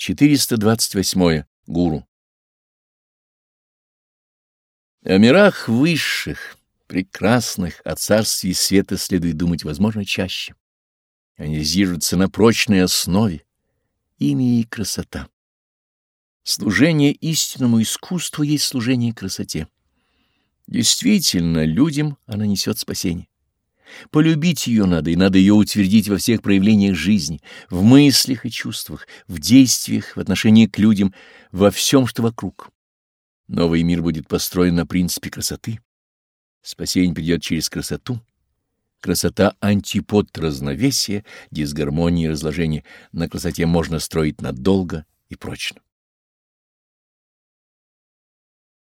428. Гуру. О мирах высших, прекрасных, о царстве света следует думать, возможно, чаще. Они зиждутся на прочной основе, имя и красота. Служение истинному искусству есть служение красоте. Действительно, людям она несет спасение. Полюбить ее надо, и надо ее утвердить во всех проявлениях жизни, в мыслях и чувствах, в действиях, в отношении к людям, во всем, что вокруг. Новый мир будет построен на принципе красоты. Спасение придет через красоту. Красота — антипод разновесия, дисгармонии и разложения. На красоте можно строить надолго и прочно.